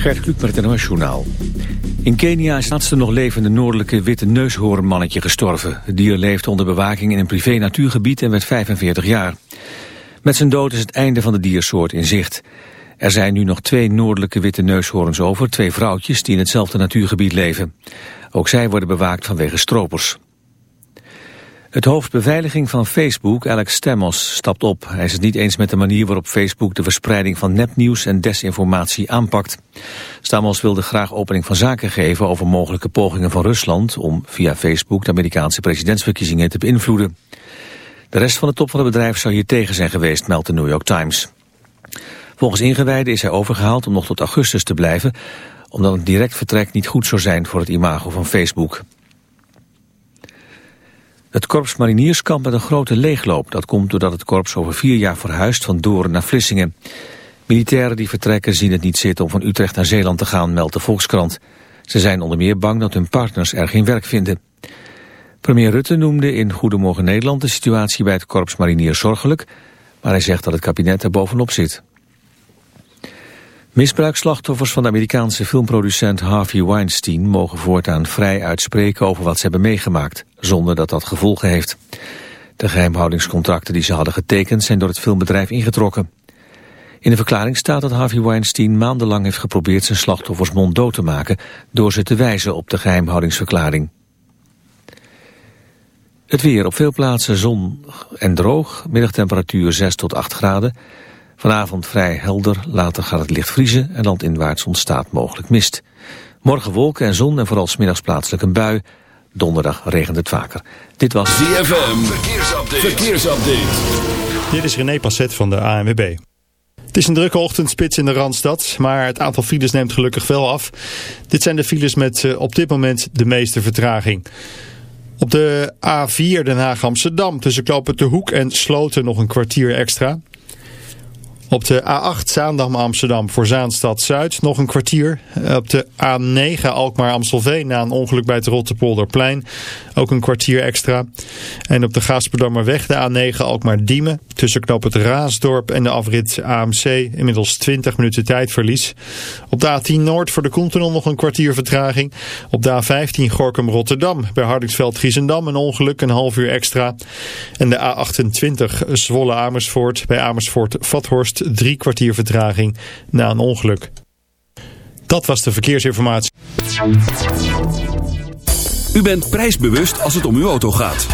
Gert Kluk met het NOS. In Kenia is het laatste nog levende noordelijke witte neushoornmannetje gestorven. Het dier leefde onder bewaking in een privé natuurgebied en werd 45 jaar. Met zijn dood is het einde van de diersoort in zicht. Er zijn nu nog twee noordelijke witte neushoorns over, twee vrouwtjes die in hetzelfde natuurgebied leven. Ook zij worden bewaakt vanwege stropers. Het hoofd beveiliging van Facebook, Alex Stamos, stapt op. Hij is het niet eens met de manier waarop Facebook de verspreiding van nepnieuws en desinformatie aanpakt. Stamos wilde graag opening van zaken geven over mogelijke pogingen van Rusland om via Facebook de Amerikaanse presidentsverkiezingen te beïnvloeden. De rest van de top van het bedrijf zou hier tegen zijn geweest, meldt de New York Times. Volgens ingewijden is hij overgehaald om nog tot augustus te blijven, omdat een direct vertrek niet goed zou zijn voor het imago van Facebook. Het korps mariniers kampt met een grote leegloop. Dat komt doordat het korps over vier jaar verhuist van Doorn naar Vlissingen. Militairen die vertrekken zien het niet zitten om van Utrecht naar Zeeland te gaan, meldt de Volkskrant. Ze zijn onder meer bang dat hun partners er geen werk vinden. Premier Rutte noemde in Goedemorgen Nederland de situatie bij het korps mariniers zorgelijk, maar hij zegt dat het kabinet er bovenop zit. Misbruikslachtoffers van de Amerikaanse filmproducent Harvey Weinstein mogen voortaan vrij uitspreken over wat ze hebben meegemaakt, zonder dat dat gevolgen heeft. De geheimhoudingscontracten die ze hadden getekend zijn door het filmbedrijf ingetrokken. In de verklaring staat dat Harvey Weinstein maandenlang heeft geprobeerd zijn slachtoffers monddood te maken door ze te wijzen op de geheimhoudingsverklaring. Het weer op veel plaatsen zon en droog, middagtemperatuur 6 tot 8 graden. Vanavond vrij helder, later gaat het licht vriezen en landinwaarts ontstaat mogelijk mist. Morgen wolken en zon en vooral smiddags plaatselijk een bui. Donderdag regent het vaker. Dit was ZFM, verkeersupdate. verkeersupdate. Dit is René Passet van de ANWB. Het is een drukke ochtendspits in de Randstad, maar het aantal files neemt gelukkig wel af. Dit zijn de files met eh, op dit moment de meeste vertraging. Op de A4 Den Haag-Amsterdam tussen Klopen de Hoek en Sloten nog een kwartier extra. Op de A8 Zaandam Amsterdam voor Zaanstad Zuid nog een kwartier. Op de A9 Alkmaar Amstelveen na een ongeluk bij het Rotterpolderplein ook een kwartier extra. En op de Gaasperdammerweg de A9 Alkmaar Diemen tussen knop het Raasdorp en de afrit AMC inmiddels 20 minuten tijdverlies. Op de A10 Noord voor de Koentunnel nog een kwartier vertraging. Op de A15 Gorkum Rotterdam bij Hardingsveld Giesendam een ongeluk een half uur extra. En de A28 Zwolle Amersfoort bij Amersfoort Vathorst drie kwartier vertraging na een ongeluk. Dat was de verkeersinformatie. U bent prijsbewust als het om uw auto gaat.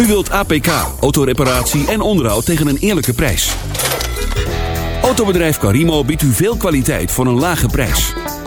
U wilt APK, autoreparatie en onderhoud tegen een eerlijke prijs. Autobedrijf Carimo biedt u veel kwaliteit voor een lage prijs.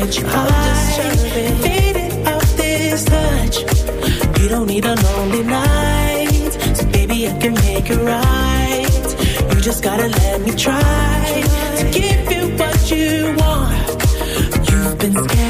bitch. I deserve it. Faded off this touch. You don't need a lonely night. So baby, I can make it right. You just gotta let me try to give you what you want. You've been scared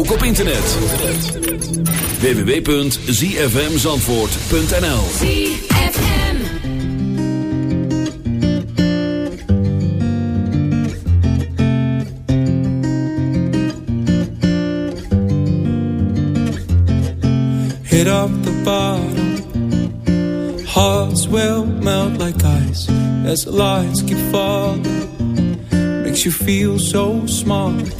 Ook op internet. www.zfmzandvoort.nl Hit up the bottom. Hearts will melt like ice as the lights keep falling. Makes you feel so small again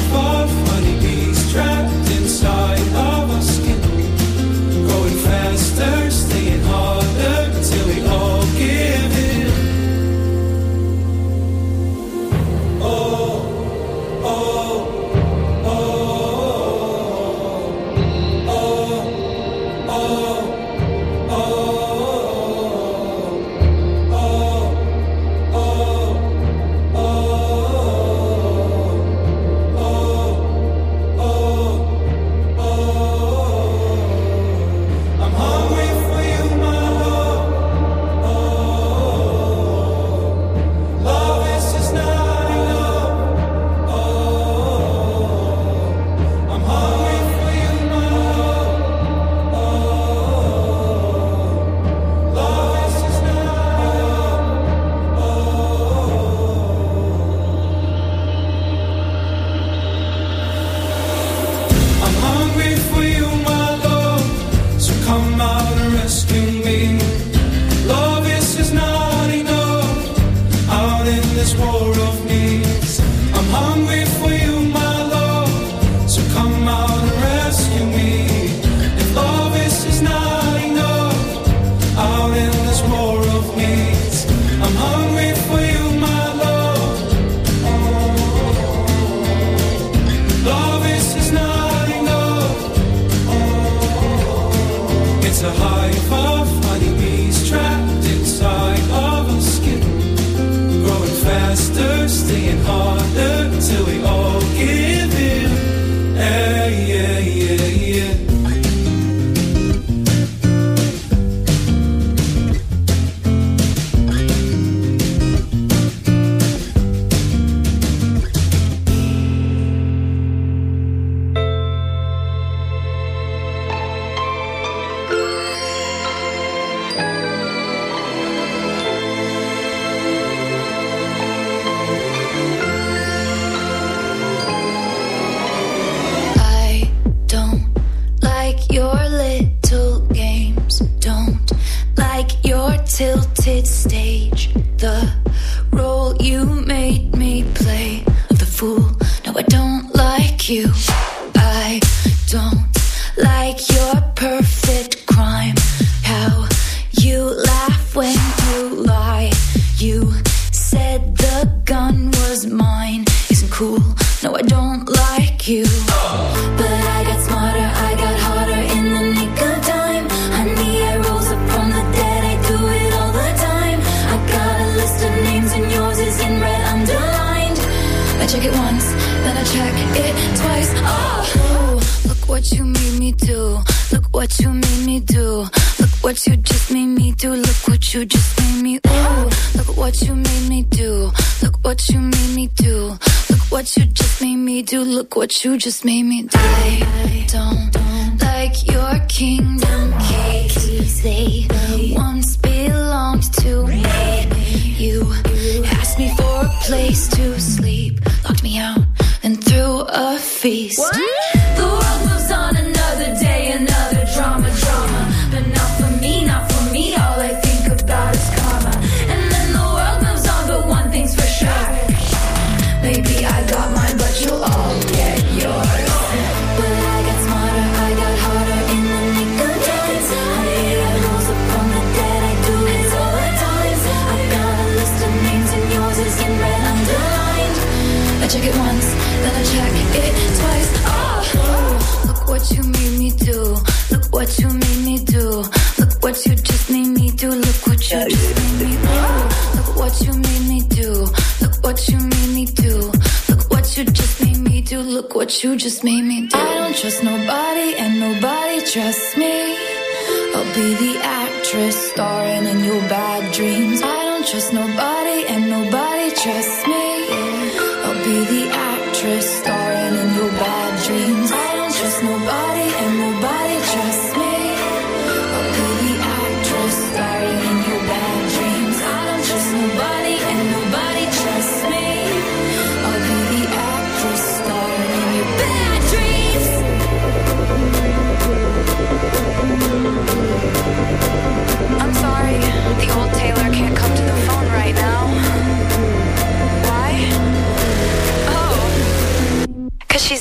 you just made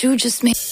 you just made.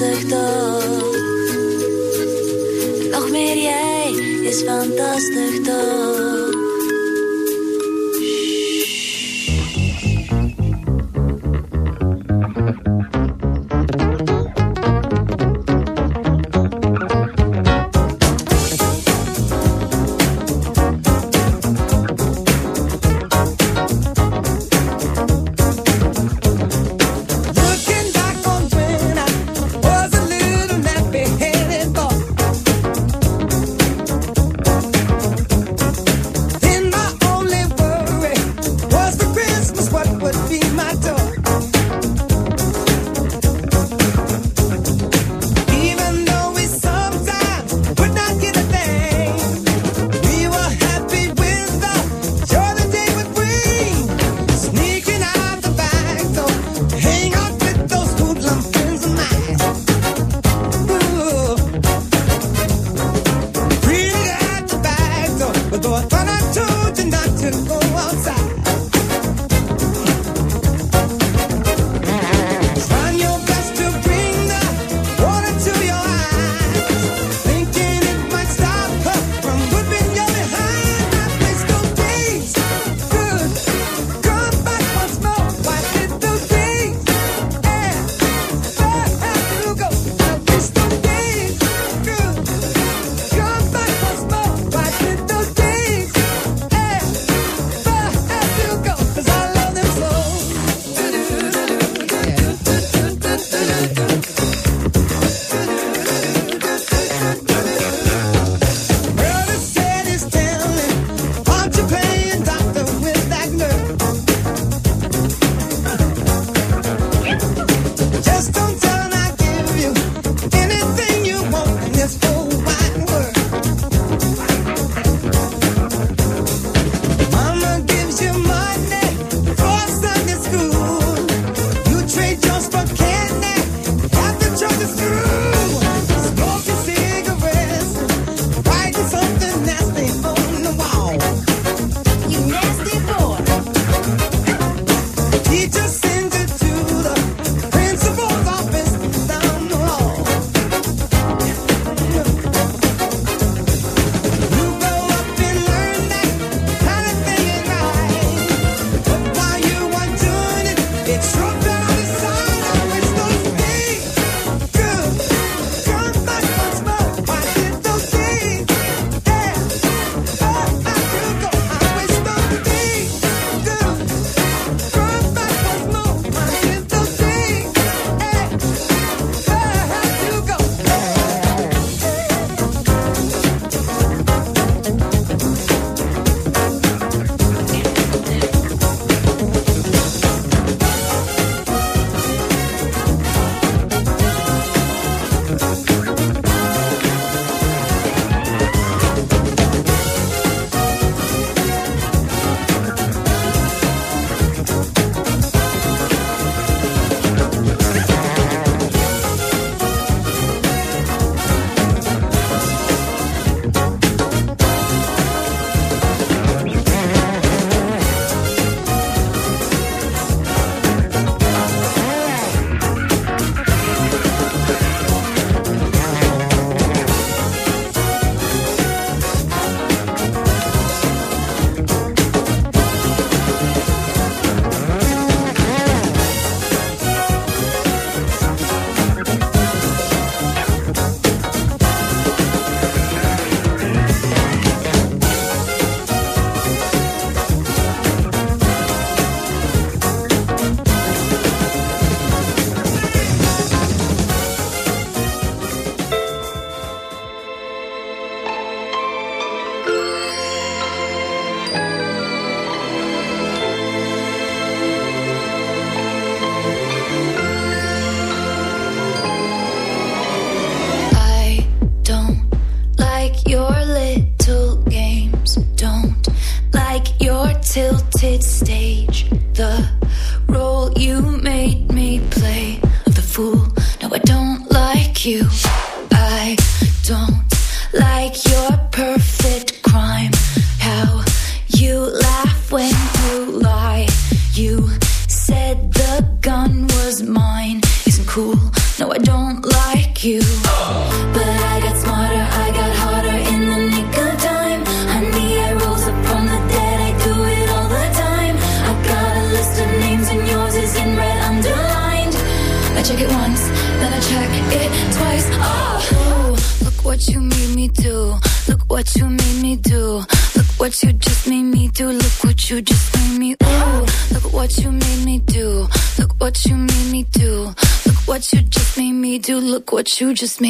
fantastisch toch. Nog meer jij is fantastisch toch. you just made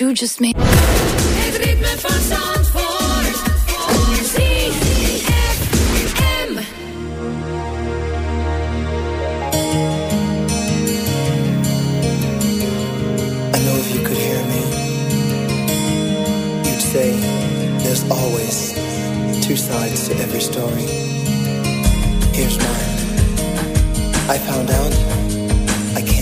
you just made. I know if you could hear me, you'd say there's always two sides to every story. Here's mine. I found out I can't